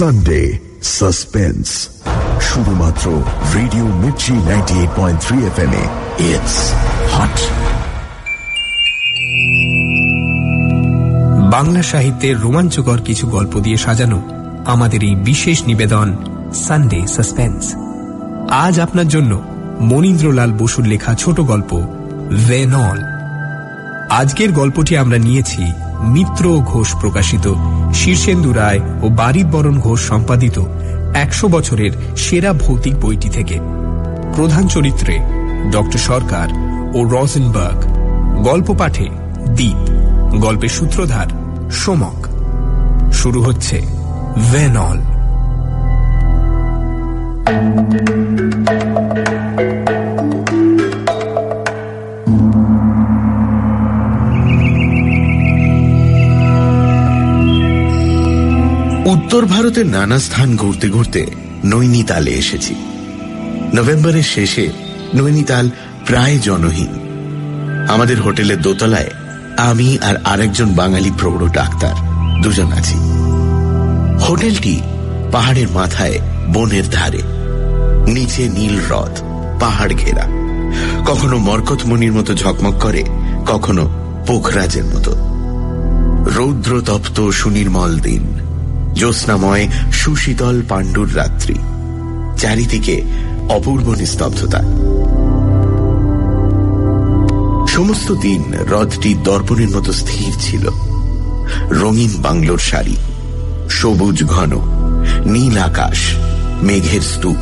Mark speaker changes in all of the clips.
Speaker 1: Sunday suspense শুধুমাত্র radio Mirchi ninety eight point three F M it's hot
Speaker 2: Bangla সাহিত্যের রোমাঞ্চকর কিছু গল্প দিয়ে সাজানো আমাদের এই বিশেষ নিবেদন সানডে সাসপেন্স আজ আপনার জন্য মনীন্দ্রলাল বসুর লেখা ছোট গল্প ভেনল আজকের গল্পটি আমরা নিয়েছি মিত্র ঘোষ প্রকাশিত, শীর্ষেন্দু রায় ও বারিদ বরণ ঘোষ সম্পাদিত একশো বছরের সেরা ভৌতিক বইটি থেকে। প্রধান চরিত্রে ডক্টর সরকার ও রজেনবার্গ গল্প পাঠে দ্বীপ গল্পের সূত্রধার সোমক। শুরু হচ্ছে ভেনল।
Speaker 3: উত্তর ভারতের নানা স্থান ঘুরতে ঘুরতে নৈনিতালে এসেছি। নভেম্বরের শেষে নৈনিতাল প্রায় জনহীন। আমাদের হোটেলের দোতলায় আমি আর আরেকজন বাঙালি প্রৌঢ় ডাক্তার, দুজন আছি। হোটেলটি পাহাড়ের মাথায় বনের ধারে, নিচে নীল হ্রদ, পাহাড় ঘেরা। কখনো মরকতমণির মতো ঝকমক করে, কখনো পোখরাজের মতো। রৌদ্র তপ্ত সুনির্মল দিন জ্যোৎস্নাময় সুশীতল পাণ্ডুর রাত্রি, চারিদিকে অপূর্ব নিস্তব্ধতা। সমস্ত দিন হ্রদটি দর্পণের মতো স্থির ছিল। রঙিন বাংলোর শাড়ি সবুজ ঘন, নীল আকাশ, মেঘের স্তূপ,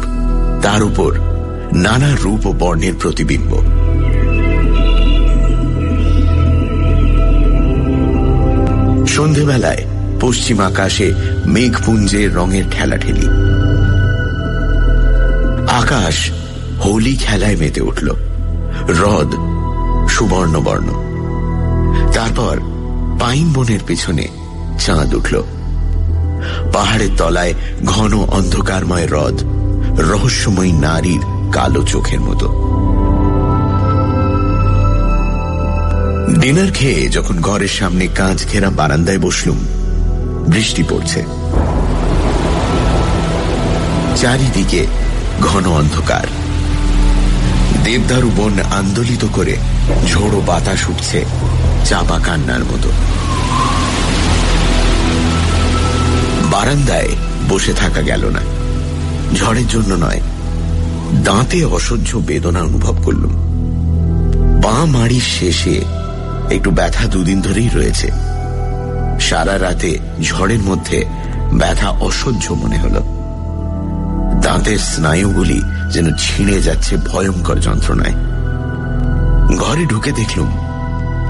Speaker 3: তার উপর নানা রূপ ও বর্ণের প্রতিবিম্ব। সন্ধেবেলায় পশ্চিম আকাশে মেঘপুঞ্জের রঙের ঠেলাঠেলি আকাশ হোলি খেলায় মেতে উঠল। হ্রদ সুবর্ণবর্ণ। তারপর পাইন বনের পেছনে চাঁদ উঠল। পাহাড়ের তলায় ঘন অন্ধকারময় হ্রদ, রহস্যময়ী নারীর কালো চোখের মতো। ডিনার খেয়ে যখন ঘরের সামনে কাঁচ ঘেরা বারান্দায় বসলুম বৃষ্টি পড়ছে। চারিদিকে ঘন অন্ধকার। দেবদারু বন আন্দোলিত করে ঝোড়ো বাতাস উঠছে চাপা কান্নার মতো। বারান্দায় বসে থাকা গেল না। ঝড়ের জন্য নয়, দাঁতে অসহ্য বেদনা অনুভব করলুম। বাঁ মাড়ির শেষে একটু ব্যথা দুদিন ধরেই রয়েছে। সারা রাতে ঝড়ের মধ্যে ব্যথা অসহ্য মনে হল। দাঁতের স্নায়ুগুলি যেন ছিঁড়ে যাচ্ছে ভয়ঙ্কর যন্ত্রণায়। ঘরে ঢুকে দেখলুম,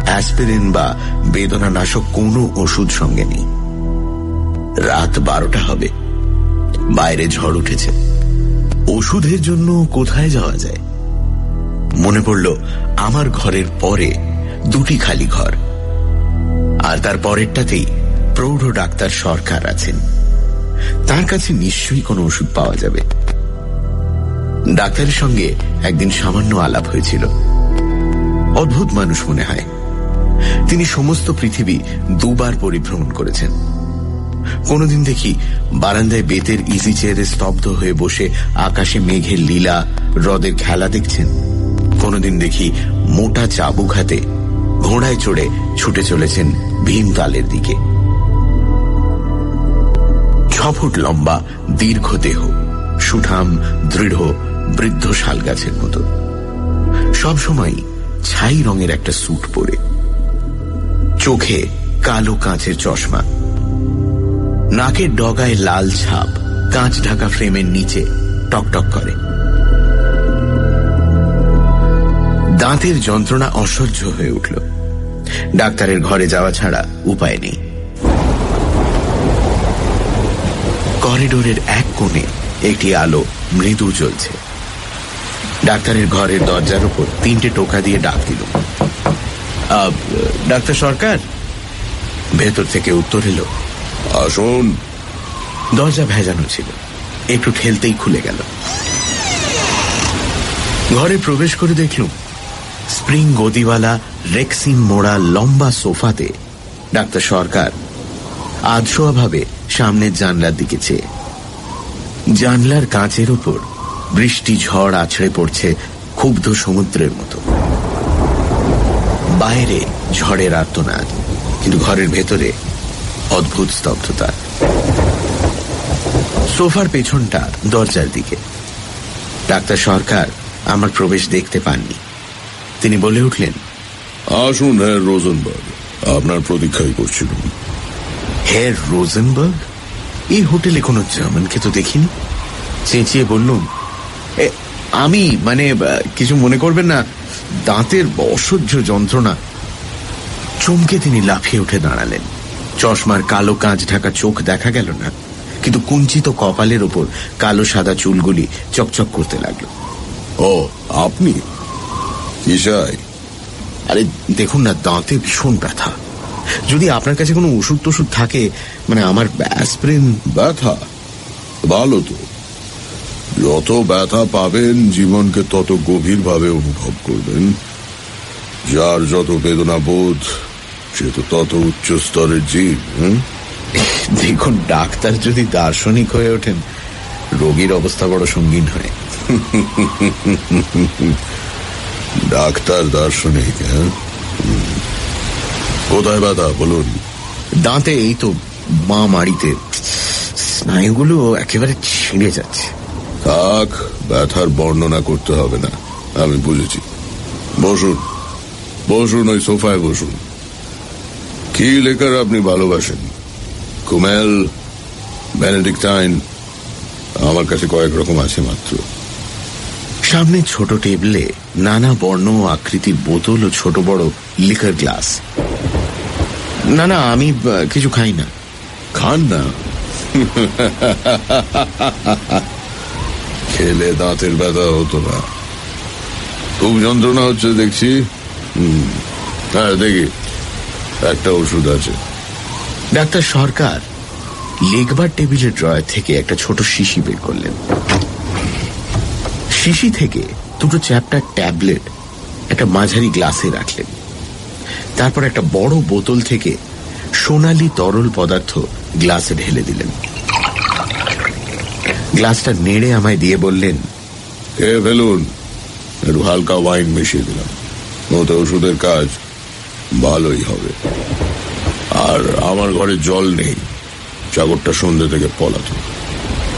Speaker 3: অ্যাসপিরিন বা বেদনা নাশক কোনো ওষুধ সঙ্গে নেই। রাত বারোটা হবে, বাইরে ঝড় উঠেছে। ওষুধের জন্য কোথায় যাওয়া যায়? মনে পড়ল, আমার ঘরের পরে দুটি খালি ঘর। আর তার পরেরটাতেই প্রৌঢ় ডাক্তার সরকার আছেন। তার কাছে নিশ্চয়ই কোনো ওষুধ পাওয়া যাবে। ডাক্তারের সঙ্গে একদিন সামান্য আলাপ হয়েছিল। অদ্ভুত মানুষ মনে হয়। তিনি সমস্ত পৃথিবী দুবার পরিভ্রমণ করেছেন। কোনদিন দেখি বারান্দায় বেতের ইজি চেয়ারে স্তব্ধ হয়ে বসে আকাশে মেঘের লীলা, হ্রদের খেলা দেখছেন। কোনদিন দেখি মোটা চাবুক হাতে ঘোড়ায় চড়ে ছুটে চলেছেন ভীমতালের দিকে। ছ ফুট লম্বা, দীর্ঘ দেহ, সুঠাম, দৃঢ়, বৃদ্ধ শাল গাছের মতো। সবসময় ছাই রঙের একটা স্যুট পরে। চোখে কালো কাঁচের চশমা। নাকের ডগায় লাল ছাপ, কাঁচ ঢাকা ফ্রেমের নিচে টকটক করে। দাঁতের যন্ত্রণা অসহ্য হয়ে উঠল। ডাক্তারের ঘরে যাওয়া ছাড়া উপায় নেই। করিডোরের এক কোণে একটি আলো মৃদু জ্বলছে। ডাক্তারের ঘরের দরজার উপর তিনটে টোকা দিয়ে ডাক দিল। ডাক্তার সরকার? ভেতর থেকে উত্তর এলো, আসুন। দরজা ভেজানো ছিল। একটু ঠেলতেই খুলে গেল। ঘরে প্রবেশ করে দেখলুম স্প্রিং গদিওয়ালা রেক্সিন মোড়া লম্বা সোফাতে। ডাক্তার সরকার আধশোয়া ভাবে সামনের জানলার দিকে চেয়ে। জানলার কাঁচের উপর বৃষ্টি ঝড় আছড়ে পড়ছে ক্ষুব্ধ সমুদ্রের মতো। বাইরে ঝড়ের আর্তনাদ, কিন্তু ঘরের ভেতরে অদ্ভুত স্তব্ধতা। সোফার পেছনটা দরজার দিকে। ডাক্তার সরকার আমার প্রবেশ দেখতে পাননি। তিনি বলে উঠলেন
Speaker 4: আসুন হ্যাঁ রোজনবার্গ। আপনার প্রতীক্ষাই করছিল
Speaker 3: হেয়ার রোজেনবার্গ? এই হোটেলে কোনো জার্মানকে তো দেখিনি। চেঁচিয়ে বললুম "এ, আমি মানে কিছু মনে করবেন না দাঁতের অসহ্য যন্ত্রণা। চমকে তিনি লাফিয়ে উঠে দাঁড়ালেন। চশমার কালো কাঁচ ঢাকা চোখ দেখা গেল না কিন্তু কুঞ্চিত কপালের ওপর কালো সাদা চুলগুলি চকচক করতে লাগল।
Speaker 4: ও আপনি? কি চাই
Speaker 3: আরে দেখুন না দাঁতে ভীষণ ব্যথা। যদি আপনার কাছে কোনো ওষুধ টষুধ থাকে মানে আমার অ্যাসপ্রিন
Speaker 4: ব্যথা? ভালো তো। যত ব্যথা পাবেন জীবনকে তত গভীরভাবে অনুভব করবেন। যার যত বেদনা বোধ সে তো তত উচ্চ স্তরের জীব?
Speaker 3: দেখুন ডাক্তার যদি দার্শনিক হয়ে ওঠেন রোগীর অবস্থা বড় সঙ্গীন হয়।
Speaker 4: ডাক্তার দার্শনিক হ্যাঁ। কোথায় ব্যথা বলুন?
Speaker 3: দাঁতে এই তো মা মাড়িতে। স্নায়ুগুলো একেবারে ছিঁড়ে যাচ্ছে।
Speaker 4: থাক ব্যথার বর্ণনা করতে হবে না আমি বুঝেছি। বসুন বসুন ওই সোফায় বসুন। কি লেখার আপনি ভালোবাসেন? কুমেল বেনেডিক্টাইন আমার কাছে কয়েক রকম আছে মাত্র।
Speaker 3: সামনে ছোট টেবিলে নানা বর্ণ আকৃতির বোতল ও ছোট বড় লিকার গ্লাস। না না আমি কিছু খাই না।
Speaker 4: খান না। খেলে দাঁতের ব্যথা হতো না। খুব যন্ত্রণা হচ্ছে দেখছি। হ্যাঁ দেখি। একটা ওষুধ আছে।
Speaker 3: ডাক্তার সরকার লেখবার টেবিলের ড্রয়ার থেকে একটা ছোট শিশি বের করলেন। শিশি থেকে দুটো চ্যাপ্টার ট্যাবলেট একটা মাঝারি গ্লাসে রাখলেন। তারপর একটা বড় বোতল থেকে সোনালি তরল পদার্থ গ্লাসে ঢেলে দিলেন। গ্লাসটা নেড়ে আমায় দিয়ে বললেন,
Speaker 4: এ একটু হালকা ওয়াইন মিশিয়ে দিলাম। ওতে ওষুধের কাজ ভালোই হবে। আর আমার ঘরে জল নেই। চাকরটা সন্ধ্যে থেকে পলাতো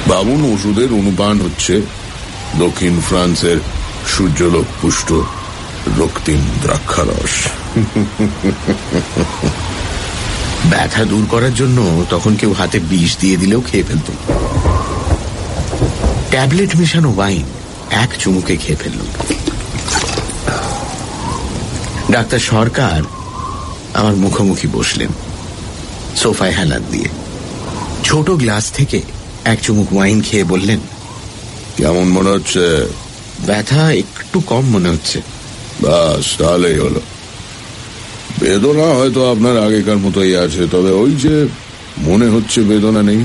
Speaker 4: বাবুন, ওষুধের অনুপান হচ্ছে দক্ষিণ ফ্রান্সের সূর্যলোক পুষ্ট রক্তিম দ্রাক্ষারস।
Speaker 3: ব্যথা দূর করার জন্য তখন কেউ হাতে বিষ দিয়ে দিলেও খেয়ে ফেলত। ট্যাবলেট মেশানো ওয়াইন এক চুমুকে খেয়ে ফেলল। ডাক্তার সরকার আমার মুখোমুখি বসলেন, সোফায় হেলান দিয়ে। ছোট গ্লাস থেকে এক চুমুক ওয়াইন খেয়ে বললেন
Speaker 4: কেমন মনে হচ্ছে?
Speaker 3: ব্যথা একটু কম মনে হচ্ছে।
Speaker 4: বাস তাহলেই হলো। বেদনা হয়তো আপনার আগেকার মতোই আছে তবে ওই যে মনে হচ্ছে বেদনা নেই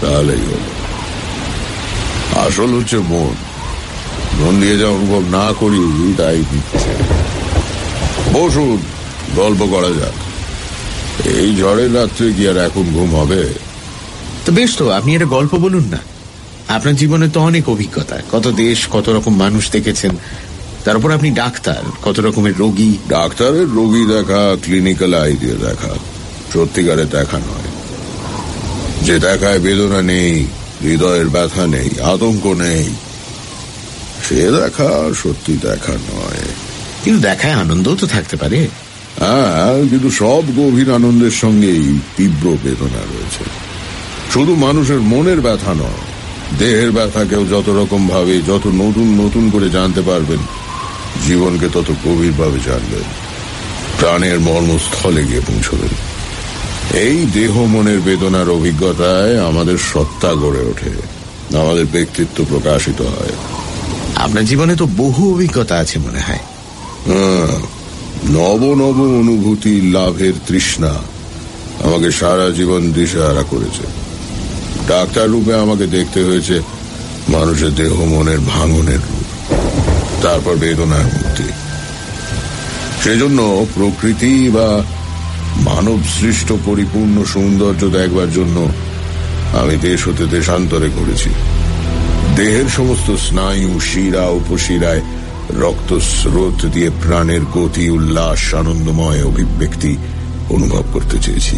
Speaker 4: তাহলেই হলো। আসল হচ্ছে মন। মন দিয়ে যা অনুভব না করি তাই দিচ্ছে। বসুন গল্প করা যাক। এই ঝড়ের রাত্রে কি আর এখন ঘুম হবে?
Speaker 3: তো বেশ তো আপনি একটা গল্প বলুন না। আপনার জীবনে তো অনেক অভিজ্ঞতা। কত দেশ কত রকম মানুষ দেখেছেন। তার উপর আপনি ডাক্তার কত রকমের রোগী।
Speaker 4: ডাক্তারের রোগী দেখা ক্লিনিক্যাল আইডিয়া দেখা। সত্যিকারে দেখা নয়। যে দেখায় বেদনা নেই হৃদয়ের ব্যথা নেই আতঙ্ক নেই সে দেখা সত্যি দেখা নয়।
Speaker 3: কিন্তু দেখায় আনন্দও তো থাকতে পারে।
Speaker 4: হ্যাঁ কিন্তু সব গভীর আনন্দের সঙ্গেই তীব্র বেদনা রয়েছে। শুধু মানুষের মনের ব্যথা নয় দেহের ব্যথাকেও যত রকম ভাবে যত নতুন নতুন করে জানতে পারবেন জীবনকে তত গভীরভাবে জানবেন। প্রাণের মর্মস্থলে গিয়ে পৌঁছবেন। এই দেহ মনের বেদনার অভিজ্ঞতায় আমাদের সত্তা গড়ে ওঠে। আমাদের ব্যক্তিত্ব প্রকাশিত হয়।
Speaker 3: আপনার জীবনে তো বহু অভিজ্ঞতা আছে মনে হয়।
Speaker 4: হ্যাঁ, নব নব অনুভূতি লাভের তৃষ্ণা আমাকে সারা জীবন দিশাহারা করেছে। ডাক্তার রূপে আমাকে দেখতে হয়েছে মানুষের দেহ, মনের ভাঙনের রূপ, তারপর বেদনার মুক্তি সেজন্য প্রকৃতি বা মানব সৃষ্ট পরিপূর্ণ সৌন্দর্য দেখবার জন্য আমি দেশ হতে দেশান্তরে করেছি। দেহের সমস্ত স্নায়ু, শিরা, উপশিরায় রক্ত স্রোত দিয়ে প্রাণের গতি, উল্লাস, আনন্দময় অভিব্যক্তি অনুভব করতে চেয়েছি।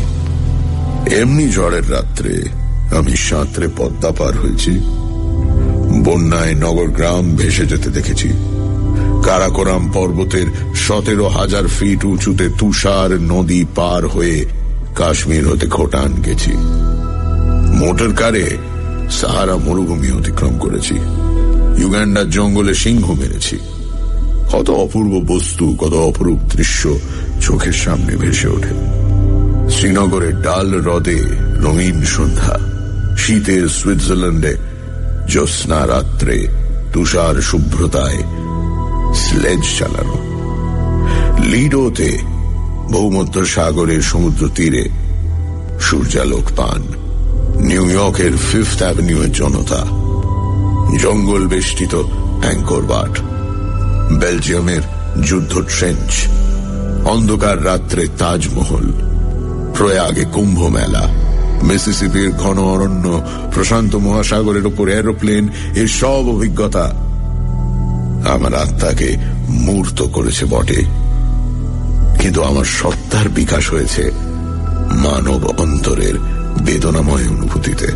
Speaker 4: এমনি ঝড়ের রাত্রে আমি সাঁতরে পদ্মা পার হয়েছি। বন্যায় নগর গ্রাম ভেসে যেতে দেখেছি। কারাকোরাম পর্বতের সতেরো হাজার ফিট উঁচুতে তুষার নদী পার হয়ে কাশ্মীর হতে খোটান গেছি। মোটর কারে সাহারা মরুভূমি অতিক্রম করেছি। ইউগান্ডার জঙ্গলে সিংহ মেরেছি। কত অপূর্ব বস্তু, কত অপরূপ দৃশ্য চোখের সামনে ভেসে ওঠে। শ্রীনগরের ডাল হ্রদে রঙিন সন্ধ্যা। শীতের সুইজারল্যান্ডে জ্যোৎস্না রাত্রে তুষার শুভ্রতায় স্লেজ চালানো। লিডোতে ভৌমধ্য সাগরের সমুদ্র তীরে সূর্যালোক পান নিউ ইয়র্কের ফিফথ অ্যাভিনিউ এর জনতা। জঙ্গল বেষ্টিত অ্যাঙ্কর বাট। বেলজিয়ামের যুদ্ধ ট্রেঞ্চ। অন্ধকার রাত্রে তাজমহল। প্রয়াগে কুম্ভ মেলা। মিসিসিপির ঘন অরণ্য, প্রশান্ত মহাসাগরের ওপর এরোপ্লেন, এর সব অভিজ্ঞতা আমার আত্মাকে মূর্ত করেছে বটে। কিন্তু আমার সত্তার বিকাশ হয়েছে মানব অন্তরের বেদনাময় অনুভূতিতে।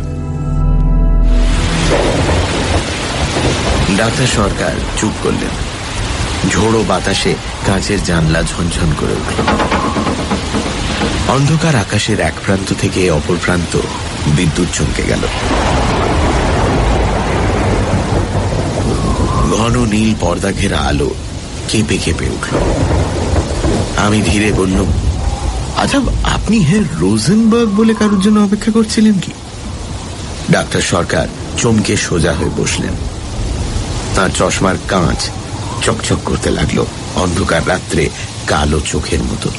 Speaker 3: ডাক্তার সরকার, চুপ করলেন। ঝোড়ো বাতাসে কাঁচের জানলা ঝনঝন করে উঠল। অন্ধকার আকাশের এক প্রান্ত থেকে অপর প্রান্ত বিদ্যুৎ চমকে গেল। ঘন নীল পর্দা ঘেরা আলো কেঁপে কেঁপে উঠল। আমি ধীরে বললুম আচ্ছা আপনি হ্যাঁ রোজেনবার্গ বলে কারোর জন্য অপেক্ষা করছিলেন কি? ডাক্তার সরকার চমকে সোজা হয়ে বসলেন। তার চশমার কাঁচ চকচক করতে লাগল। অন্ধকার রাত্রে কালো চোখের মতো।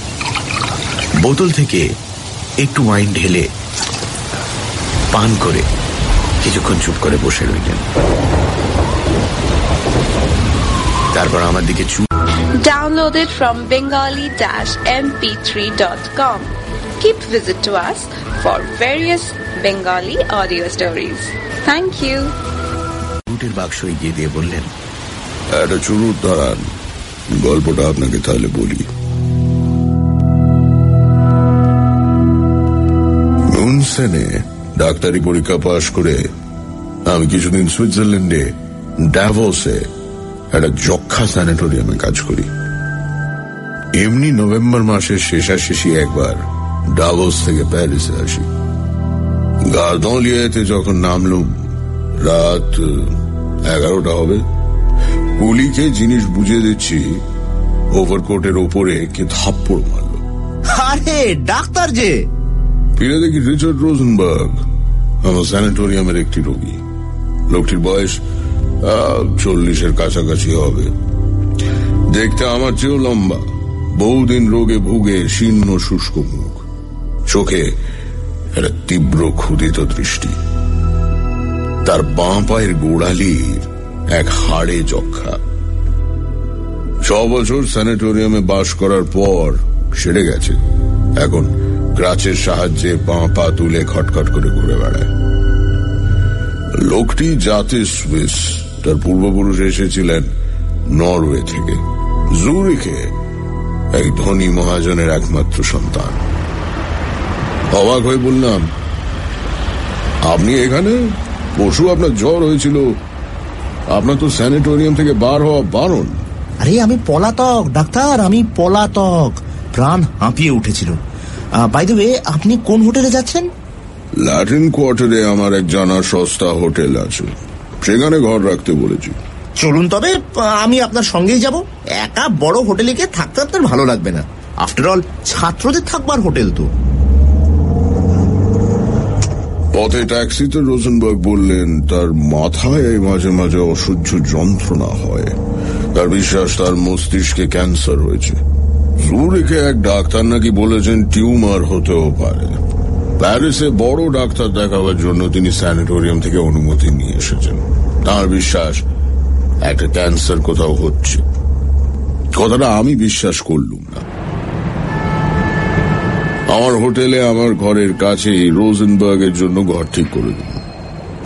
Speaker 3: বোতল থেকে একটু ওয়াইন ঢেলে পান করে কিছুক্ষণ চুপ করে বসে রইলেন তারপর আমার দিকে চুপ
Speaker 5: Downloaded from bengali-mp3.com. Keep visit to us for various Bengali audio stories. Thank you.
Speaker 3: রুটের বাক্স এগিয়ে দিয়ে বললেন
Speaker 4: একটা চুরুট দাঁড়ান গল্পটা আপনাকে তাহলে বলি মুনসেনে ডাক্তারি পরীক্ষা পাশ করে আমি কিছুদিন সুইজারল্যান্ডে ড্যাভোসে একটা যক্ষা স্যানিটোরিয়ামে কাজ করি। এমনি নভেম্বর মাসের শেষাশেষি একবার ডাভোস থেকে প্যারিসে আসি। গার্দলিয়াতে যখন নামলুম, রাত এগারোটা হবে কুলিকে জিনিস বুঝিয়ে দিচ্ছি, ওভারকোটের ওপরে কে থাপ্পড় মারল।
Speaker 6: আরে, ডাক্তার যে!
Speaker 4: ফিরে দেখি রিচার্ড রোজনবার্গ? আমার স্যানিটোরিয়ামের একটি রোগী। লোকটির বয়স চল্লিশের কাছাকাছি হবে। দেখতে আমার চেয়েও লম্বা। বহুদিন রোগে ভুগে, শীর্ণ, শুষ্ক মুখ। চোখে একটা তীব্র ক্ষুদিত দৃষ্টি। তার বাঁ পায়ের গোড়ালির এক হাড়ে যক্ষা। ছ বছর স্যানিটোরিয়ামে বাস করার পর সেরে গেছে। এখন ক্রাচের সাহায্যে বাঁ পা তুলে খটখট করে ঘুরে বেড়ায়। লোকটি জাতে সুইস। তার পূর্বপুরুষ এসেছিলেন নরওয়ে থেকে, জুরিখে, এক ধনী মহাজনের একমাত্র সন্তান। অবাক হয়ে বললাম, আপনি এখানে? পশু আপনার জ্বর হয়েছিল। আপনার তো স্যানিটোরিয়াম থেকে বার হওয়া বারণ।
Speaker 6: আরে, আমি পলাতক, ডাক্তার, আমি পলাতক। প্রাণ হাঁপিয়ে উঠেছিল। বাই দ্য ওয়ে আপনি কোন হোটেলে যাচ্ছেন?
Speaker 4: ল্যাটিন কোয়ার্টারে আমার এক জানা সস্তা হোটেল আছে। সেখানে ঘর রাখতে বলেছি।
Speaker 6: চলুন তবে আমি আপনার সঙ্গেই যাব। একা বড় হোটেলে গিয়ে থাকতে আপনার ভালো লাগবে না। আফটার অল ছাত্রদের থাকবার হোটেল তো।
Speaker 4: পথে ট্যাক্সিতে রোজনবার্গ বললেন তার মাথায় মাঝে মাঝে অসহ্য যন্ত্রণা হয়। তার বিশ্বাস তার মস্তিষ্কে ক্যান্সার হয়েছে। জুরিকে এক ডাক্তার নাকি বলেছেন টিউমার হতেও পারে। প্যারিসে বড় ডাক্তার দেখাবার জন্য তিনি স্যানিটোরিয়াম থেকে অনুমতি নিয়ে এসেছেন। তার বিশ্বাস, একটা ক্যান্সার কোথাও হচ্ছে। কথাটা আমি বিশ্বাস করলুম না। আমার হোটেলে আমার ঘরের কাছে রোজেনবার্গের জন্য ঘর ঠিক করে দিল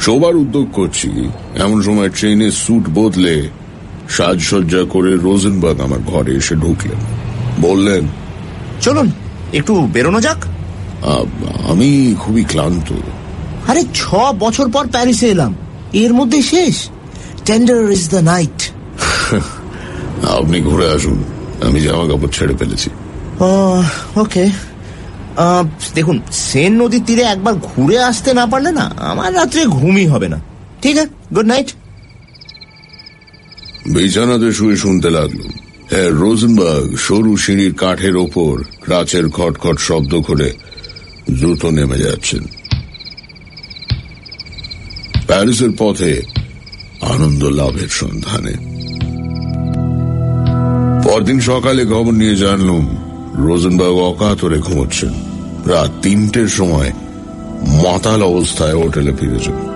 Speaker 4: সবার উদ্যোগ করছি। এমন সময় ট্রেনে স্যুট বদলে সাজসজ্জা করে রোজেনবার্গ আমার ঘরে এসে ঢুকলেন। বললেন
Speaker 6: চলুন একটু বেরোনো যাক।
Speaker 4: আমি খুবই ক্লান্ত।
Speaker 6: আরে ছ বছর পর প্যারিসে এলাম। এর মধ্যে শেষ। টেন্ডার ইজ দ্য নাইট
Speaker 4: আপনি ঘুরে আসুন। আমি জামা কাপড় ছেড়ে ফেলেছি।
Speaker 6: ওকে। দেখুন সেন নদীর তীরে একবার ঘুরে আসতে না পারলে না আমার রাত্রে ঘুমই হবে না। ঠিক আছে গুড নাইট
Speaker 4: বিছানাতে শুয়ে শুনতে লাগল। হ্যাঁ রোজনবার্গ সরু সিঁড়ির কাঠের ওপর ক্রাচের খটখট শব্দ করে দ্রুত নেমে যাচ্ছেন। প্যারিসের পথে আনন্দ লাভের সন্ধানে। পরদিন সকালে খবর নিয়ে জানলুম, রোজনবার্গ অকাতরে ঘুমোচ্ছেন। রাত তিনটের সময় মাতাল অবস্থায় হোটেলে ফিরেছেন।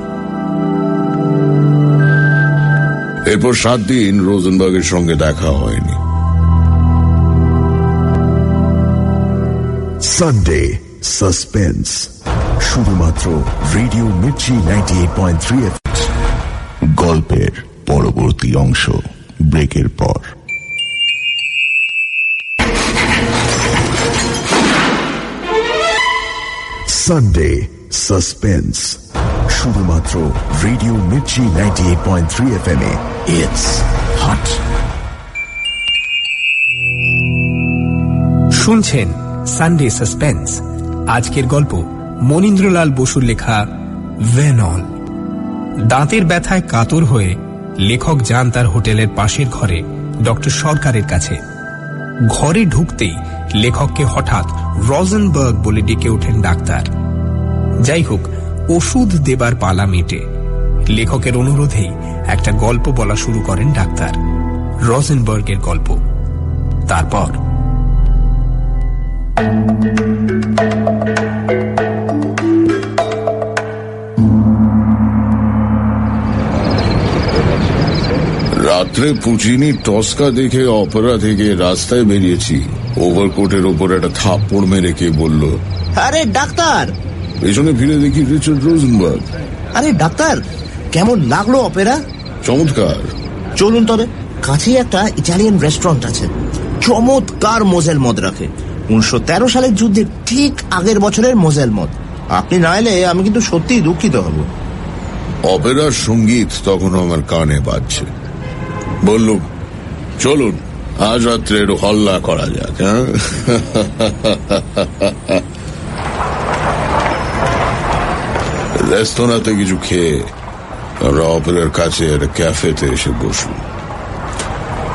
Speaker 4: এরপর সাত দিন রোজনবার্গের সঙ্গে দেখা হয়নি।
Speaker 1: সানডে সাসপেন্স শুধুমাত্র radio Mirchi ninety eight point three
Speaker 7: গল্পের পরবর্তী অংশ ব্রেকের পর।
Speaker 1: সানডে সাসপেন্স শুধুমাত্র radio Mirchi ninety eight point three F M it's hot
Speaker 2: শুনছেন সানডে সাসপেন্স আজকের গল্প মনীন্দ্রলাল বসুর লেখা ভেনল দাঁতের ব্যথায় কাতর হয়ে লেখক যান তার হোটেলের পাশের ঘরে ডক্টর সরকারের কাছে। ঘরে ঢুকতেই লেখককে হঠাৎ রজনবার্গ বলে ডেকে ওঠেন ডাক্তার। যাই হোক, ওষুধ দেবার পালা মেটে। লেখকের অনুরোধেই একটা গল্প বলা শুরু করেন ডাক্তার। রজনবার্গের গল্প। তারপর
Speaker 4: রাত্রে পুচিনি টসকা দেখে অপেরা থেকে রাস্তায় বেরিয়েছি। ওভারকোটের ওপর একটা থাপ্পড় মেরে কে বলল
Speaker 6: আরে ডাক্তার!
Speaker 4: পেছনে ফিরে দেখি রিচার্ড রোজনবার্গ।
Speaker 6: আরে ডাক্তার কেমন লাগল অপেরা?
Speaker 4: চমৎকার।
Speaker 6: চলুন তবে কাছেই একটা ইটালিয়ান রেস্টুরেন্ট আছে। চমৎকার মোজেল মদ রাখে। উনিশশো তেরো সালের যুদ্ধে ঠিক আগের বছরের মোজেল মদ। আপনি না এলে আমি কিন্তু সত্যিই দুঃখিত হব।
Speaker 4: অপেরার সংগীত তখন আমার কানে বাজছে। বললুম, চলুন, আজ রাত্রে একটু হল্লা করা যাক হ্যাঁ? রেস্তোরাঁতে কিছু খেয়ে আমরা অপেরার কাছে একটা ক্যাফেতে এসে বসলাম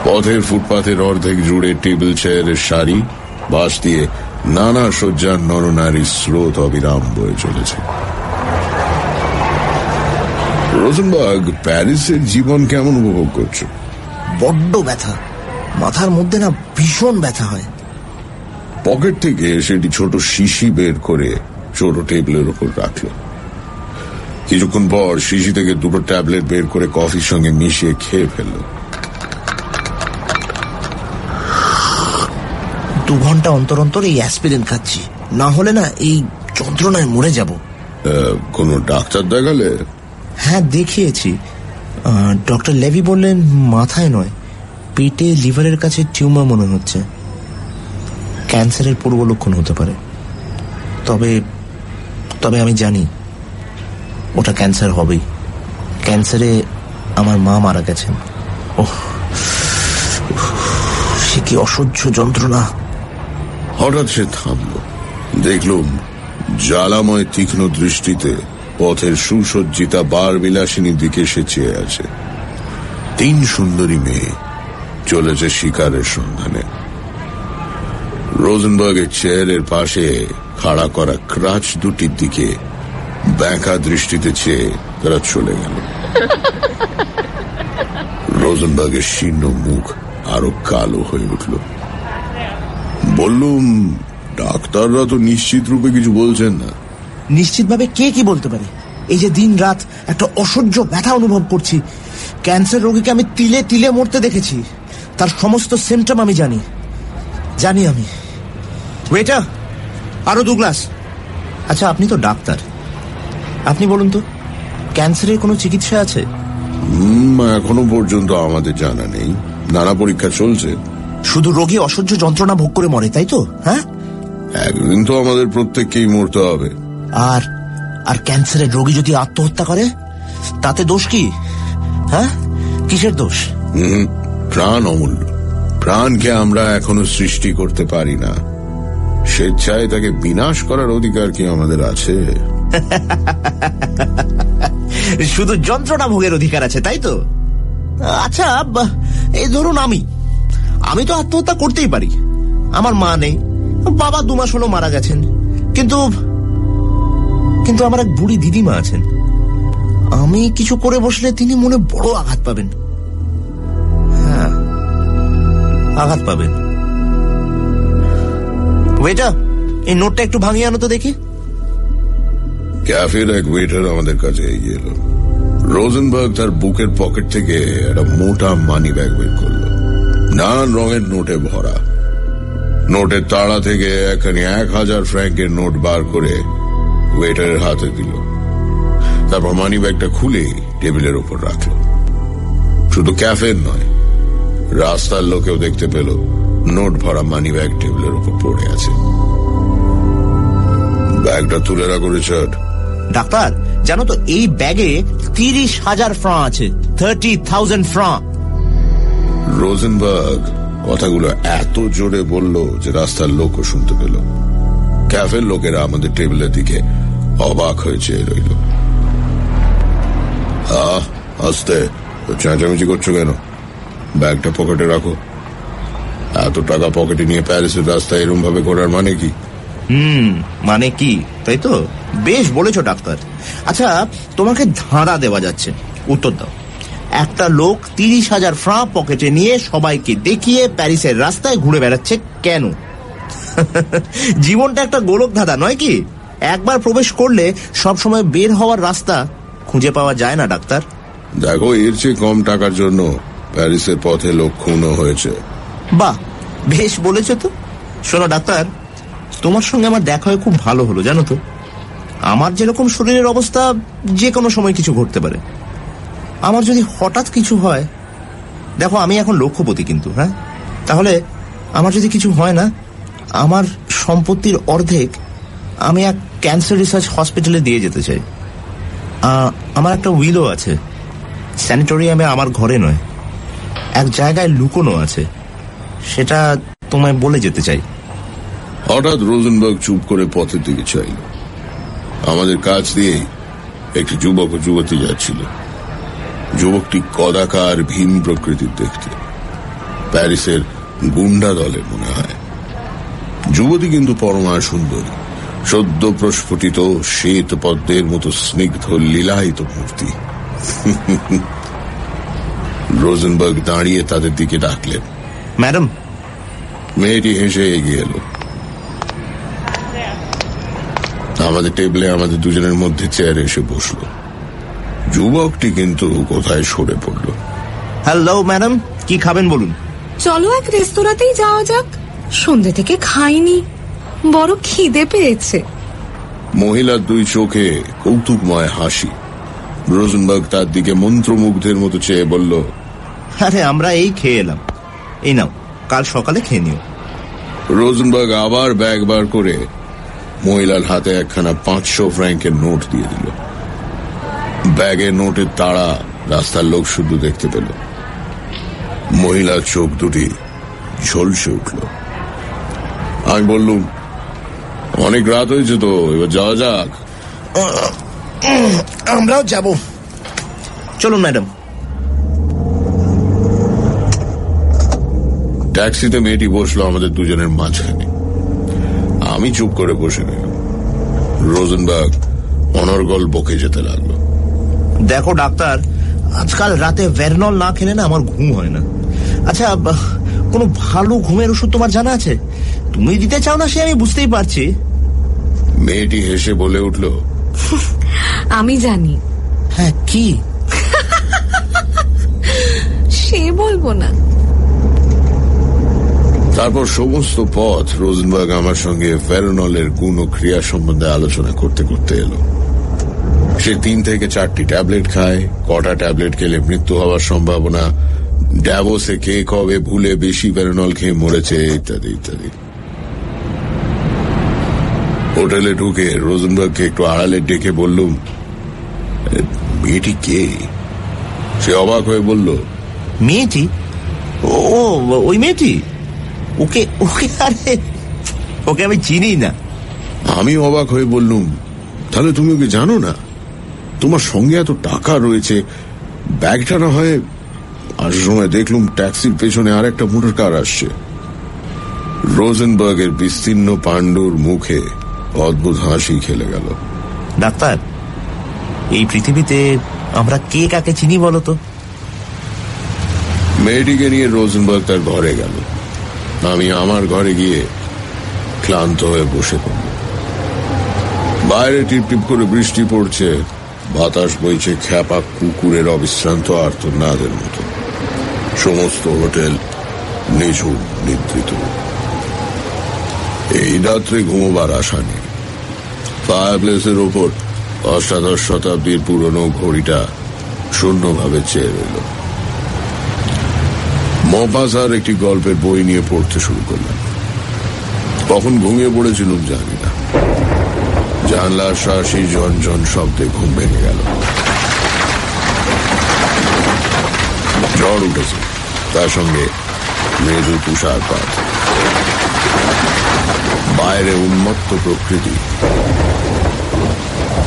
Speaker 4: পথের ফুটপাথের অর্ধেক জুড়ে টেবিল, চেয়ারের সারি বাস দিয়ে নানা সজ্জার নরনারীর স্রোত অবিরাম বয়ে চলেছে। রোজনবার্গ প্যারিসের জীবন কেমন উপভোগ করছ?
Speaker 6: বড্ড ব্যথা। মাথার মধ্যে না ভীষণ ব্যথা হয়।
Speaker 4: পকেট থেকে সেটি ছোট শিশি বের করে ছোট টেবিলের উপর রাখল। কিছুক্ষণ পর শিশি থেকে দুটো ট্যাবলেট বের করে কফির সঙ্গে মিশিয়ে খেয়ে ফেলল।
Speaker 6: দু ঘণ্টা অন্তর অন্তর এই অ্যাসপিরিন খাচ্ছি। না হলে না এই যন্ত্রণায় মরে যাব।
Speaker 4: কোনো ডাক্তার দেখালে?
Speaker 6: হ্যাঁ দেখিয়েছি। ডক্টর লেভি বললেন মাথায় নয় পেটে লিভারের কাছে টিউমার মনে হচ্ছে। ক্যান্সারের পূর্ব লক্ষণ হতে পারে। তবে তবে আমি জানি ওটা ক্যান্সার হবেই। ক্যান্সারে আমার মা মারা গেছেন। ওহ সে কি অসহ্য যন্ত্রণা।
Speaker 4: হঠাৎ সে থামল। দেখলুম জ্বালাময় তীক্ষ্ণ দৃষ্টিতে পথের সুসজ্জিতা বার বিলাসিনীর দিকে সে চেয়ে আছে। তিন সুন্দরী মেয়ে চলেছে শিকারের সন্ধানে। রোজনবার্গের চেয়ারের পাশে খাড়া করা ক্রাচ দুটির দিকে ব্যাঁকা দৃষ্টিতে চেয়ে তারা চলে গেল। রোজনবার্গের শীর্ণ মুখ আরও কালো হয়ে উঠল। বললুম ডাক্তাররা তো নিশ্চিত রূপে কিছু বলছেন না।
Speaker 6: নিশ্চিতভাবে কে কি বলতে পারে? এই যে দিন রাত একটা অসহ্য ব্যথা অনুভব করছি। ক্যান্সার রোগীকে আমি তিলে তিলে মরতে দেখেছি। তার সমস্ত সিমটম আমি জানি। জানি আমি। ওয়েটা আরও দু গ্লাস। আচ্ছা আপনি তো ডাক্তার। আপনি বলুন তো ক্যান্সারের কোনো চিকিৎসা আছে?
Speaker 4: এখনও পর্যন্ত আমাদের জানা নেই। নানা পরীক্ষা চলছে।
Speaker 6: শুধু রোগী অসহ্য যন্ত্রণা ভোগ করে মরে তাই তো? হ্যাঁ?
Speaker 4: একদিন তো আমাদের প্রত্যেককেই মরতে হবে।
Speaker 6: আর আর ক্যান্সারের রোগী যদি আত্মহত্যা করে তাতে দোষ কি? হ্যাঁ? কিসের দোষ?
Speaker 4: প্রাণ অমূল্য। প্রাণকে আমরা এখনও সৃষ্টি করতে পারি না। স্বেচ্ছায় তাকে বিনাশ করার অধিকার কি আমাদের আছে?
Speaker 6: শুধু যন্ত্রণা ভোগের অধিকার আছে তাই তো? আচ্ছা এই ধরুন আমি। আমি তো আত্মহত্যা করতেই পারি। আমার মা নেই, বাবা দু মাস হলো মারা গেছেন, কিন্তু কিন্তু আমার এক বুড়ি দিদিমা আছেন। আমি কিছু করে বসলে তিনি মনে বড় আঘাত পাবেন। হ্যাঁ আঘাত পাবেন। ওয়েটা এই নোটটা একটু ভাঙিয়ে আনো তো দেখি।
Speaker 4: ক্যাফের এক ওয়েটার আমাদের কাছে এগিয়ে এলো। রোজেনবার্গ তার বুকের পকেট থেকে একটা মোটা মানি ব্যাগ বের করল। নানান রঙের নোটে ভরা। নোটের তাড়া থেকে এখানে এক হাজার ফ্র্যাঙ্কের নোট বার করে ওয়েটারের হাতে দিল। তারপর মানি ব্যাগটা খুলে টেবিলের উপর রাখল। শুধু ক্যাফের নয়, রাস্তার লোকেও দেখতে পেল নোট ভরা মানি ব্যাগ টেবিলের উপর পড়ে আছে। ব্যাগটা তুলে রাখো, রিচার্ড।
Speaker 6: ডাক্তার, জানো তো এই ব্যাগে তিরিশ হাজার ফ্রাঁ আছে থার্টি থাউজেন্ড ফ্রাঁ।
Speaker 4: রোজেনবার্গ কথাগুলো এত জোরে বলল যে রাস্তার লোকও শুনতে পেল। ক্যাফের লোকেরা আমাদের টেবিলের দিকে অবাক হয়ে চেয়ে রইল। আহ আস্তে চেঁচামেচি করছ কেন? ব্যাগটা পকেটে রাখো। এত টাকা পকেটে নিয়ে প্যারিসের রাস্তায় এরম ভাবে করার মানে কি?
Speaker 6: হুম মানে কি, তাই তো? বেশ বলেছ, ডাক্তার। আচ্ছা তোমাকে ধাঁধা দেওয়া যাচ্ছে। উত্তর দাও। একটা লোক তিরিশ হাজার ফ্রাঁ পকেটে নিয়ে সবাইকে দেখিয়ে প্যারিসের রাস্তায় ঘুরে বেড়াচ্ছে কেন? জীবনটা একটা গোলক ধাঁধা নয় কি? একবার প্রবেশ করলে সব সময় বের হওয়ার রাস্তা খুঁজে পাওয়া যায় না ডাক্তার।
Speaker 4: দেখো এর চেয়ে কম টাকার জন্য প্যারিসের পথে লোক খুনও হয়েছে।
Speaker 6: বাহ বেশ বলেছ তো। শোনো ডাক্তার তোমার সঙ্গে আমার দেখা হয়ে খুব ভালো হলো জানো তো। আমার যেরকম শরীরের অবস্থা যে কোনো সময় কিছু ঘটতে পারে। আমার যদি হঠাৎ কিছু হয়, দেখো আমি এখন লক্ষ্যপতি কিন্তু হ্যাঁ? তাহলে আমার যদি কিছু হয় না, আমার সম্পত্তির অর্ধেক আমি এক ক্যান্সার রিসার্চ হসপিটালে দিয়ে যেতে চাই। আমার একটা উইলও আছে স্যানিটোরিয়ামে আমার ঘরে নয়, এক জায়গায় লুকোনো আছে, সেটা তোমায় বলে যেতে চাই।
Speaker 4: হঠাৎ রোজেনবার্গ চুপ করে পথের দিকে চাইল। আমাদের কাছ দিয়ে একটি যুবক যুবতী যাচ্ছিল। যুবকটি কদাকার ভীম প্রকৃতির দেখতে। প্যারিসের গুন্ডা দলের মনে হয়। যুবতী কিন্তু পরমা সুন্দরী। সদ্য প্রস্ফুটিত শ্বেত পদ্মের মতো স্নিগ্ধ লীলায়িত মূর্তি। রোজেনবার্গ দাঁড়িয়ে তাদের দিকে ডাকলেন।
Speaker 6: ম্যাডাম।
Speaker 4: মেয়েটি হেসে এগিয়ে এলো। আমাদের টেবিলে আমাদের দুজনের মধ্যে চেয়ারে এসে বসল। যুবকটি কিন্তু কোথায় সরে পড়ল?
Speaker 6: হ্যালো ম্যাডাম কি খাবেন বলুন?
Speaker 8: চলো এক রেস্তোরাঁতেই যাওয়া যাক। সন্ধ্যে থেকে খাইনি। বড় খিদে পেয়েছে।
Speaker 4: মহিলার দুই চোখে কৌতুকময় হাসি। রোজনবার্গ তার দিকে মন্ত্রমুগ্ধের মতো চেয়ে বলল
Speaker 6: আরে আমরা এই খেয়ে এলাম। এই নাও কাল সকালে খেয়ে নিও।
Speaker 4: রোজনবার্গ আবার ব্যাগ বার করে মহিলার হাতে একখানা পাঁচশো ফ্র্যাঙ্কের নোট দিয়ে দিল। ব্যাগে নোটের তাড়া রাস্তার লোক শুধু দেখতে পেল। মহিলার চোখ দুটি ঝলসে উঠল। আমি বললুম অনেক রাত হয়েছে তো এবার যাওয়া যাক।
Speaker 6: আমরাও যাব। চলুন ম্যাডাম।
Speaker 4: ট্যাক্সিতে মেয়েটি বসল আমাদের দুজনের মাঝখানে। আমি চুপ করে বসে নিলাম রোজনবার্গ অনর্গল বকে যেতে লাগল।
Speaker 6: দেখো ডাক্তার আজকাল রাতে ভ্যারনল না খেলে না আমার ঘুম হয় না। আচ্ছা কোনো ভালো ঘুমের ওষুধ তোমার জানা আছে? তুমি দিতে চাও না সে আমি বুঝতেই পারছি।
Speaker 4: মেয়েটি হেসে বলে উঠল
Speaker 8: আমি জানি।
Speaker 6: হ্যাঁ কি?
Speaker 8: সে বলব না।
Speaker 4: তারপর সমস্ত পথ রোজনবার্গ আমার সঙ্গে ফেরোনলের গুণ ও ক্রিয়া সম্বন্ধে আলোচনা করতে করতে এলো। সে তিন থেকে চারটি ট্যাবলেট খায় কটা ট্যাবলেট খেলে মৃত্যু হওয়ার সম্ভাবনা ড্যাভোসে কে কবে ভুলে বেশি প্যারানল খেয়ে মরেছে ইত্যাদি ইত্যাদি। হোটেলে ঢুকে রোজনবার্গকে একটু আড়ালে ডেকে বললুম মেয়েটি কে? সে অবাক হয়ে বলল
Speaker 6: মেয়েটি? ও ও, ওই মেয়েটি? ওকে ওকে আরে ওকে আমি চিনি না।
Speaker 4: আমি অবাক হয়ে বললুম তাহলে তুমি ওকে জানো না? তোমার সঙ্গে এত টাকা রয়েছে? ব্যাগটা না হয় আসার সময় দেখলুম ট্যাক্সির পেছনে আর একটা মোটর কার আসছে। রোজেনবার্গের বিস্তীর্ণ পাণ্ডুর মুখে অদ্ভুত হাসি খেলে গেল।
Speaker 6: ডাক্তার এই পৃথিবীতে আমরা কে কাকে চিনি বলো তো?
Speaker 4: মেয়েটিকে নিয়ে রোজেনবার্গ তার ঘরে গেল। আমি আমার ঘরে গিয়ে ক্লান্ত হয়ে বসে পড়ল বাইরে টিপ টিপ করে বৃষ্টি পড়ছে। বাতাস বইছে খ্যাপা কুকুরের অবিশ্রান্ত আর্তনাদের মতো। সমস্ত হোটেল নিঝুম, নিদ্রিত। এই রাত্রে ঘুমোবার আশা নেই। ফায়ার প্লেসের ওপর অষ্টাদশ শতাব্দীর পুরনো ঘড়িটা শূন্যভাবে চেয়ে রইল। মপাসার একটি গল্পের বই নিয়ে পড়তে শুরু করলাম। কখন ঘুমিয়ে পড়েছিলাম জানি না। জানলার শ্বাসি ঝনঝন শব্দে ঘুম ভেঙে গেল। ঝড় উঠেছে। তার সঙ্গে মৃদু তুষারপাত বাইরে উন্মত্ত প্রকৃতি।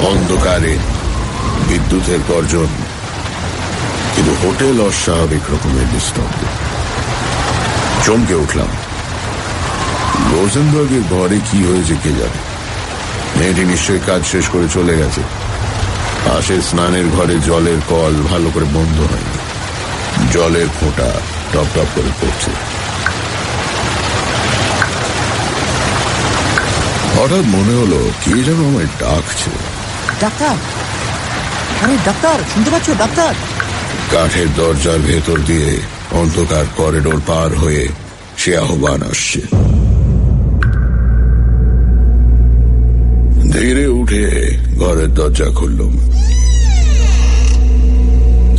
Speaker 4: অন্ধকারে বিদ্যুতের গর্জন। কিন্তু হোটেল অস্বাভাবিক রকমের নিস্তব্ধ। চমকে উঠলাম। রোজেনবার্গের ঘরে কি হয়েছে কে জানে? মেয়েটি নিশ্চয়ই কাজ শেষ করে চলে গেছে। পাশে স্নানের ঘরে জলের কল ভালো করে বন্ধ হয়নি। জলের ফোঁটা টপ টপ করে পড়ছে। হঠাৎ মনে হলো কে যেন আমায় ডাকছে।
Speaker 6: ডাক্তার? আরে ডাক্তার শুনতে পাচ্ছ ডাক্তার?
Speaker 4: কাঠের দরজার ভেতর দিয়ে অন্ধকার করিডোর পার হয়ে সে আহ্বান আসছে। ধীরে উঠে ঘরের দরজা খুললুম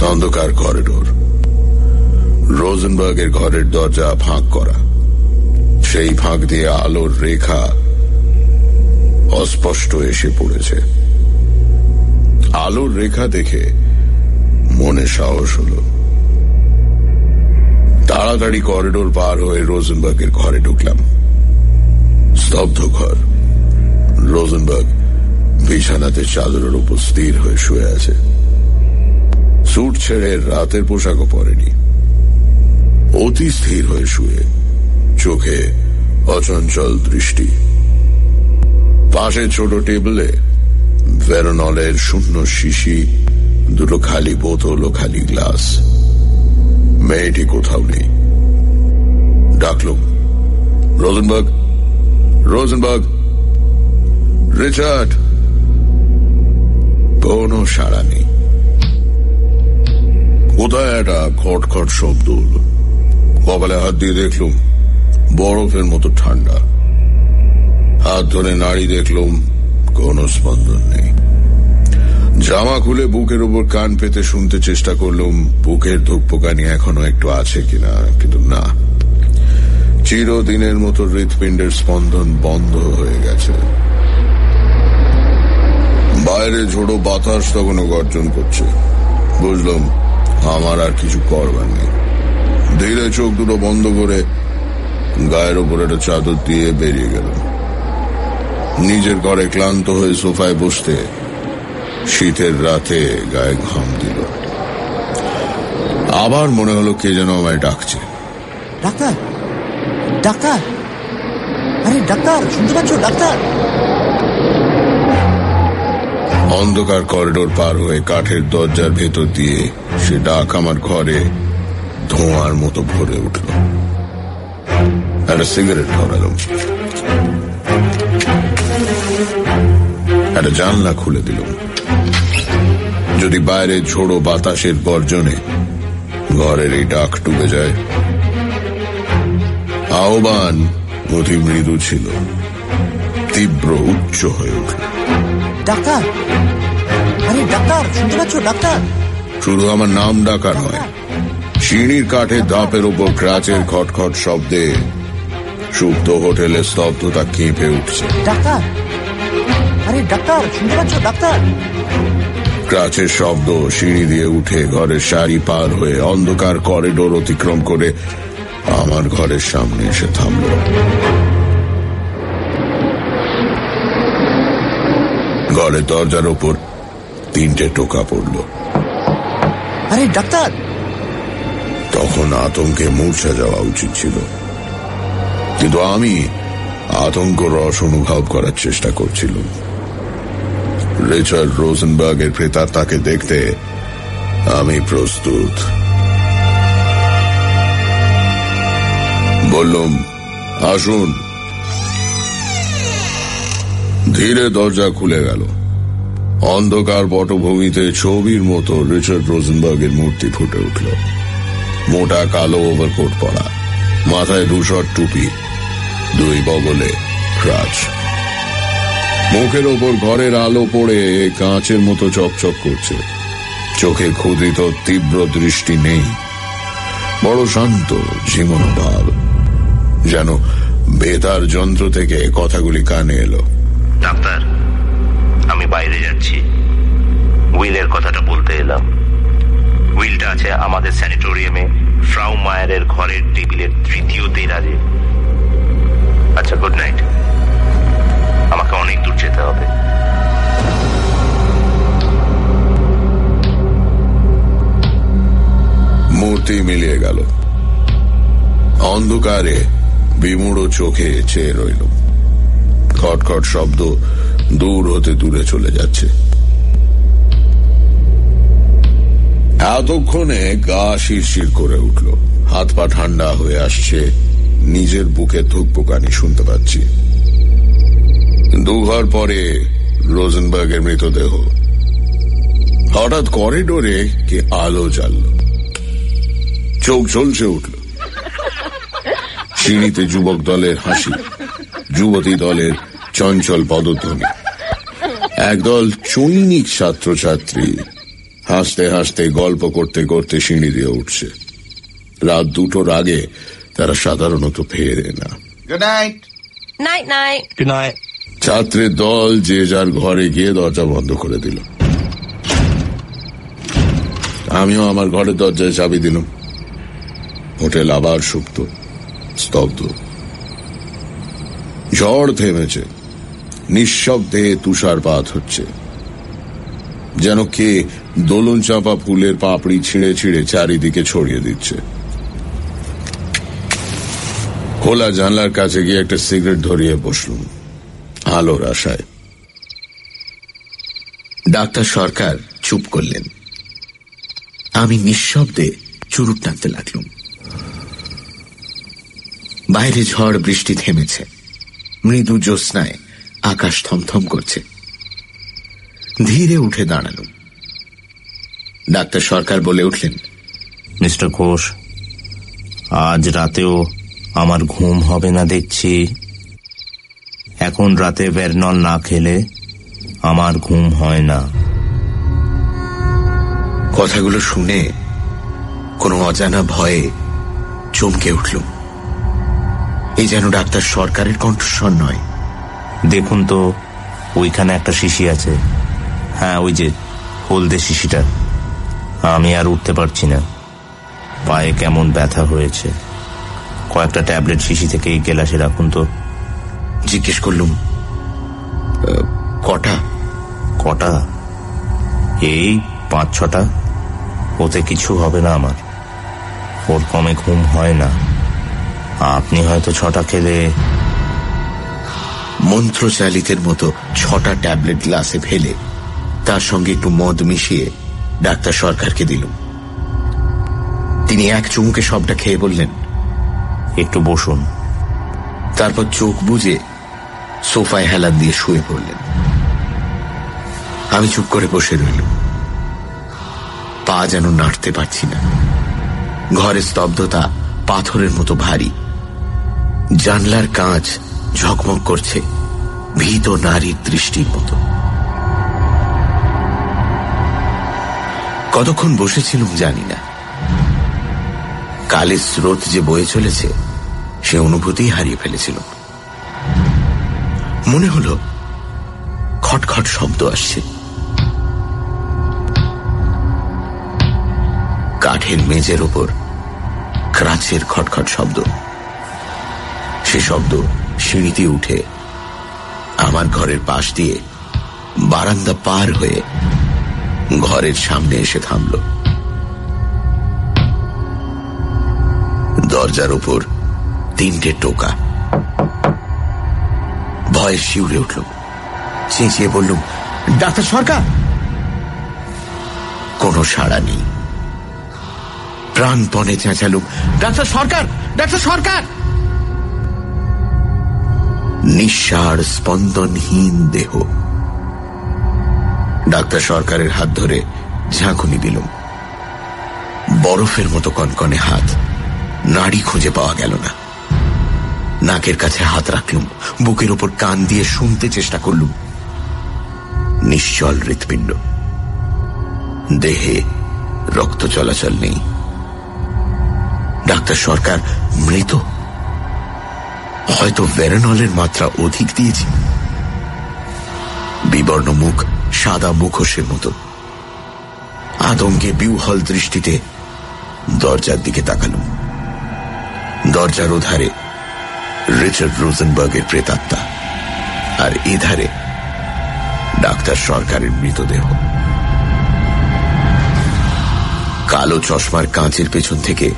Speaker 4: অন্ধকার করিডোর। রোজেনবার্গের ঘরের দরজা ফাঁক করা। সেই ফাঁক দিয়ে আলোর রেখা অস্পষ্ট এসে পড়েছে। আলোর রেখা দেখে মনে সাহস হলো। তাড়াতাড়ি করিডোর পার হয়ে রোজেনবার্গের ঘরে ঢুকলাম। স্তব্ধ ঘর। রোজেনবার্গ বিছানাতে চাদরের উপর স্থির হয়ে শুয়ে আছে। স্যুট ছেড়ে রাতের পোশাকও পরেনি। অতি স্থির হয়ে শুয়ে চোখে অচঞ্চল দৃষ্টি। পাশে ছোট টেবিলে ভেরনলের শূন্য শিশি, দুটো খালি বোতল ও খালি গ্লাস। মেয়েটি কোথাও নেই। ডাকলুম রোজনবার্গ রোজনবার্গ রিচার্ড, কোনো সাড়া নেই। কোথায় একটা খটখট শব্দ হলো কপালে হাত দিয়ে দেখলুম বরফের মতো ঠান্ডা। হাত ধরে নাড়ি দেখলুম কোনো স্পন্দন নেই। জামা খুলে বুকের উপর কান পেতে শুনতে চেষ্টা করলুম বুকের ধুকপোকানি এখনও একটু আছে কিনা, কিন্তু না। চিরদিনের মতো হৃৎপিণ্ডের স্পন্দন বন্ধ হয়ে গেছে। বাইরে ঝোড়ো বাতাস তখনও গর্জন করছে। বুঝলাম, আমার আর কিছু করবার নেই। ধীরে চোখ দুটো বন্ধ করে গায়ের ওপর একটা চাদর দিয়ে বেরিয়ে গেলাম নিজের ঘরে ক্লান্ত হয়ে সোফায় বসতে শীতের রাতে গায়ে ঘাম দিল। আবার মনে হলো কে যেন আমায় ডাকছে।
Speaker 6: ডাক্তার! ডাক্তার! আরে, ডাক্তার! শুনতে পাচ্ছ? ডাক্তার!
Speaker 4: অন্ধকার করিডোর পার হয়ে কাঠের দরজার ভেতর দিয়ে সে ডাক আমার ঘরে ধোঁয়ার মতো ভরে উঠল। একটা সিগারেট ধরালাম। একটা জানলা খুলে দিলাম। যদি বাইরে ঝোড়ো বাতাসের গর্জনে ঘরের এই ডাক ডুবে যায়, আহ্বান অতি মৃদু ছিল। তীব্র উচ্চ হয়ে উঠল।
Speaker 6: ডাক্তার? আরে ডাক্তার শুনতে পাচ্ছ? ডাক্তার?
Speaker 4: শুধু আমার নাম ডাকা নয় সিঁড়ির কাঠের ধাপের উপর ক্রাচের খটখট শব্দে সুপ্ত হোটেলের স্তব্ধতা কেঁপে উঠছে।
Speaker 6: ডাক্তার? আরে ডাক্তার শুনতে পাচ্ছ? ডাক্তার?
Speaker 4: ক্রাচের শব্দ সিঁড়ি দিয়ে উঠে ঘরের সারি পার হয়ে অন্ধকার করিডোর অতিক্রম করে আমার ঘরের সামনে এসে থামল। ঘরের দরজার ওপর তিনটে টোকা পড়ল।
Speaker 6: আরে ডাক্তার!
Speaker 4: তখন আতঙ্কে মূর্ছা যাওয়া উচিত ছিল। কিন্তু আমি আতঙ্ক রস অনুভব করার চেষ্টা করছিলাম। রিচার্ড রোজেনবার্গের প্রেতার তাকে দেখতে আমি প্রস্তুত। বললুম আসুন। ধীরে দরজা খুলে গেল। অন্ধকার পটভূমিতে ছবির মতো রিচার্ড রোজেনবার্গের মূর্তি ফুটে উঠল। মোটা কালো ওভারকোট পরা, মাথায় ধূসর টুপি, দুই বগলে ক্রাচ। মুখের ওপর ঘরের আলো পড়ে কাঁচের মতো চকচক করছে। চোখে ক্ষুদ্রিত তীব্র দৃষ্টি নেই। বড় শান্ত ঝিমন ভাব যেন বেতার যন্ত্র থেকে কথাগুলি কানে এলো।
Speaker 9: ডাক্তার, আমি বাইরে যাচ্ছি। উইলের কথাটা বলতে এলাম। উইলটা আছে আমাদের স্যানিটোরিয়ামে, ফ্রাউ মায়ারের ঘরের টেবিলের তৃতীয় দেরাজে। আচ্ছা গুড নাইট। আমাকে অনেক দূর যেতে হবে।
Speaker 4: মূর্তি মিলিয়ে গেল। অন্ধকারে বিমূঢ় চোখে চেয়ে রইল। খটখট শব্দ দূর হতে দূরে চলে যাচ্ছে। এতক্ষণে গা শিরশির করে উঠল। হাত পা ঠান্ডা হয়ে আসছে। নিজের বুকে থুকপুকানি শুনতে পাচ্ছি। দুঘর পরে রোজেনবার্গের মৃতদেহ। হঠাৎ করিডোরে কে আলো জ্বালল। চোখ ঝলসে উঠল। সিঁড়িতে যুবক দলের হাসি। যুবতী দলের চঞ্চল পদধ্বনি। একদল চৈনিক ছাত্রছাত্রী হাসতে হাসতে গল্প করতে করতে সিঁড়ি দিয়ে উঠছে। রাত দুটোর আগে তারা সাধারণত ফেরে না।
Speaker 10: Good night
Speaker 5: Night, night.
Speaker 9: Good night
Speaker 4: ছাত্রের দল যে যার ঘরে গিয়ে দরজা বন্ধ করে দিল। আমিও আমার ঘরের দরজায় চাবি দিলাম। হোটেল আবার সুপ্ত স্তব্ধ। ঝড় থেমেছে। নিঃশব্দে তুষারপাত হচ্ছে। যেন কে দোলন চাপা ফুলের পাপড়ি ছিঁড়ে ছিঁড়ে চারিদিকে ছড়িয়ে দিচ্ছে। খোলা জানলার কাছে গিয়ে একটা সিগারেট ধরিয়ে বসলুম। আলোর আশায়।
Speaker 3: ডাক্তার সরকার চুপ করলেন। আমি নিঃশব্দে চুরুট টানতে লাগলুম। বাইরে ঝড় বৃষ্টি থেমেছে। মৃদু জ্যোৎস্নায় আকাশ থমথম করছে। ধীরে উঠে দাঁড়ালুম ডাক্তার সরকার বলে উঠলেন
Speaker 6: মিস্টার ঘোষ আজ রাতেও আমার ঘুম হবে না দেখছি। এখন রাতে ভেরনল না খেলে আমার ঘুম হয় না।
Speaker 3: কথাগুলো শুনে কোনো অজানা ভয়ে চমকে উঠলুম এই যেন ডাক্তার সরকারের কণ্ঠস্বর নয়।
Speaker 6: দেখুন তো ওইখানে একটা শিশি আছে। হ্যাঁ ওই যে হলদে শিশিটা। আমি আর উঠতে পারছি না। পায়ে কেমন ব্যথা হয়েছে। কয়েকটা ট্যাবলেট শিশি থেকে এই গেলাসে রাখুন তো।
Speaker 3: জিজ্ঞেস করলুম কটা?
Speaker 6: কটা? এই পাঁচ ছটা। ওতে কিছু হবে না আমার। ওর কমে ঘুম হয় না। আপনি হয়তো ছটা খেলে
Speaker 3: মন্ত্রচালিতের মতো ছটা ট্যাবলেট গ্লাসে ফেলে তার সঙ্গে একটু মদ মিশিয়ে ডাক্তার সরকারকে দিলুম। তিনি এক চুমুকে সবটা খেয়ে বললেন,
Speaker 6: একটু বসুন।
Speaker 3: তারপর চোখ বুজে সোফায় হেলান দিয়ে শুয়ে পড়লেন। আমি চুপ করে বসে রইল পা যেন নাড়তে পারছি না। ঘরের স্তব্ধতা পাথরের মতো ভারী। জানলার কাঁচ ঝকমক করছে, ভীত নারীর দৃষ্টির মতো। কতক্ষণ বসেছিলুম জানি না। কালের স্রোত যে বয়ে চলেছে, সে অনুভূতি হারিয়ে ফেলেছিল মনে হলো, খটখট শব্দ আসছে। কাঠের মেজের ওপর ক্রাচের খটখট শব্দ। সে শব্দ সিঁড়িতে উঠে আমার ঘরের পাশ দিয়ে বারান্দা পার হয়ে ঘরের সামনে এসে থামল। দরজার উপর তিনটে টোকা। ভয়ে শিউরে উঠল। চেঁচিয়ে বললুম ডাক্তার সরকার! কোনো সাড়া নেই। প্রাণপণে চেঁচালুম ডাক্তার সরকার! ডাক্তার সরকার! নিঃসার স্পন্দনহীন দেহ। ডাক্তার সরকারের হাত ধরে ঝাঁকুনি দিলুম। বরফের মতো কনকনে হাত, নাড়ি খুঁজে পাওয়া গেল না। নাকের কাছে হাত রাখলুম, বুকের ওপর কান দিয়ে শুনতে চেষ্টা করলুম। নিশ্চল হৃৎপিণ্ড। দেহে রক্ত চলাচল নেই। ডাক্তার সরকার মৃত। হয়তো ভেরানলের মাত্রা অধিক দিয়েছি। বিবর্ণ মুখ সাদা মুখোশের মতো। আতঙ্কে বিউহল দৃষ্টিতে দরজার দিকে তাকালুম দরজার ওধারে রিচার্ড রোজেনবার্গের প্রেতাত্মা আর এধারে ডাক্তার সরকারের মৃতদেহ। কালো চশমার কাঁচের পেছন থেকে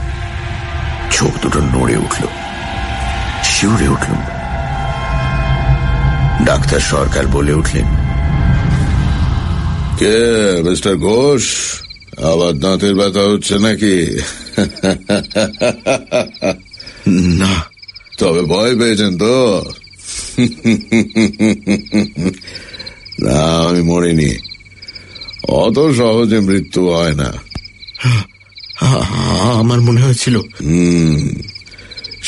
Speaker 3: চোখ দুটো নড়ে উঠল। শিউরে উঠল ডাক্তার সরকার বলে উঠলেন
Speaker 4: কে মিস্টার ঘোষ? আবার দাঁতের ব্যথা হচ্ছে নাকি?
Speaker 3: না।
Speaker 4: তবে ভয় পেয়েছেন তো? না আমি মরিনি। অত সহজে মৃত্যু হয় না।
Speaker 3: আমার মনে হয়েছিল
Speaker 4: হুম।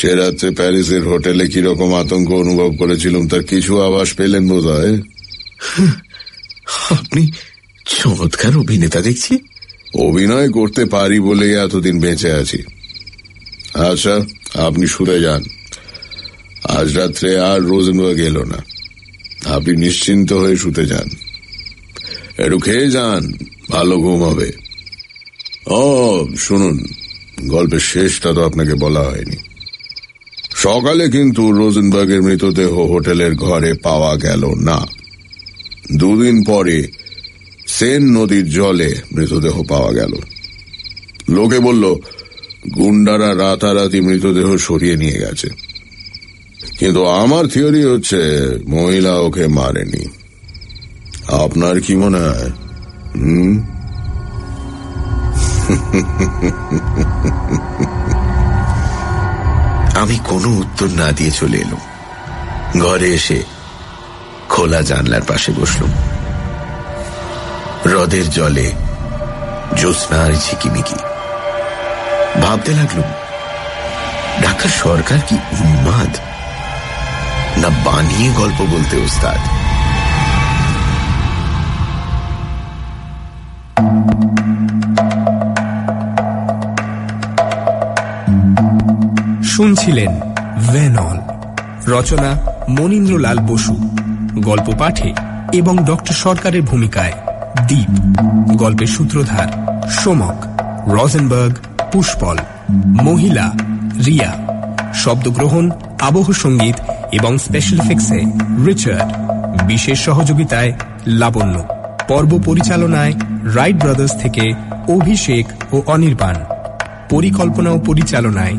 Speaker 4: সে রাত্রে প্যারিসের হোটেলে কীরকম আতঙ্ক অনুভব করেছিলাম তার কিছু আভাস পেলেন বোধ হয়
Speaker 3: আপনি চমৎকার অভিনেতা দেখছি।
Speaker 4: অভিনয় করতে পারি বলে এতদিন বেঁচে আছি। আচ্ছা আপনি শুতে যান। আজ রাত্রে আর রোজনবার্গ এলো না। আপনি নিশ্চিন্ত হয়ে শুতে যান। একটু খেয়ে যান ভালো ঘুম হবে। ও শুনুন গল্পের শেষটা তো আপনাকে বলা হয়নি। সকালে কিন্তু রোজেনবার্গের মৃতদেহ হোটেলের ঘরে পাওয়া গেল না। দুদিন পরে সেন নদীর জলে মৃতদেহ পাওয়া গেল। লোকে বলল, গুন্ডারা রাতারাতি মৃতদেহ সরিয়ে নিয়ে গেছে। কিন্তু আমার থিওরি হচ্ছে, মহিলা ওকে মারেনি। আপনার কি মনে হয়? হুম?
Speaker 3: আমি কোনো উত্তর না দিয়ে চলে এলাম। ঘরে এসে খোলা জানলার পাশে বসলুম। হ্রদের জলে জ্যোৎস্নার ঝিকিমিকি। ভাবতে লাগলুম, ঢাকার সরকার কি উন্মাদ? না বানিয়ে গল্প বলতে ওস্তাদ?
Speaker 2: শুনছিলেন ভেনল। রচনা মনীন্দ্রলাল বসু। গল্প পাঠে এবং ডক্টর সরকারের ভূমিকায় দ্বীপ গল্পের সূত্রধার সোমক, রজেনবার্গ, পুষ্পল, মহিলা, রিয়া। শব্দগ্রহণ, আবহ সংগীত এবং স্পেশাল এফেক্টসে রিচার্ড। বিশেষ সহযোগিতায় লাবণ্য। পর্ব পরিচালনায় রাইট ব্রাদার্স থেকে অভিষেক ও অনির্বাণ। পরিকল্পনা ও পরিচালনায়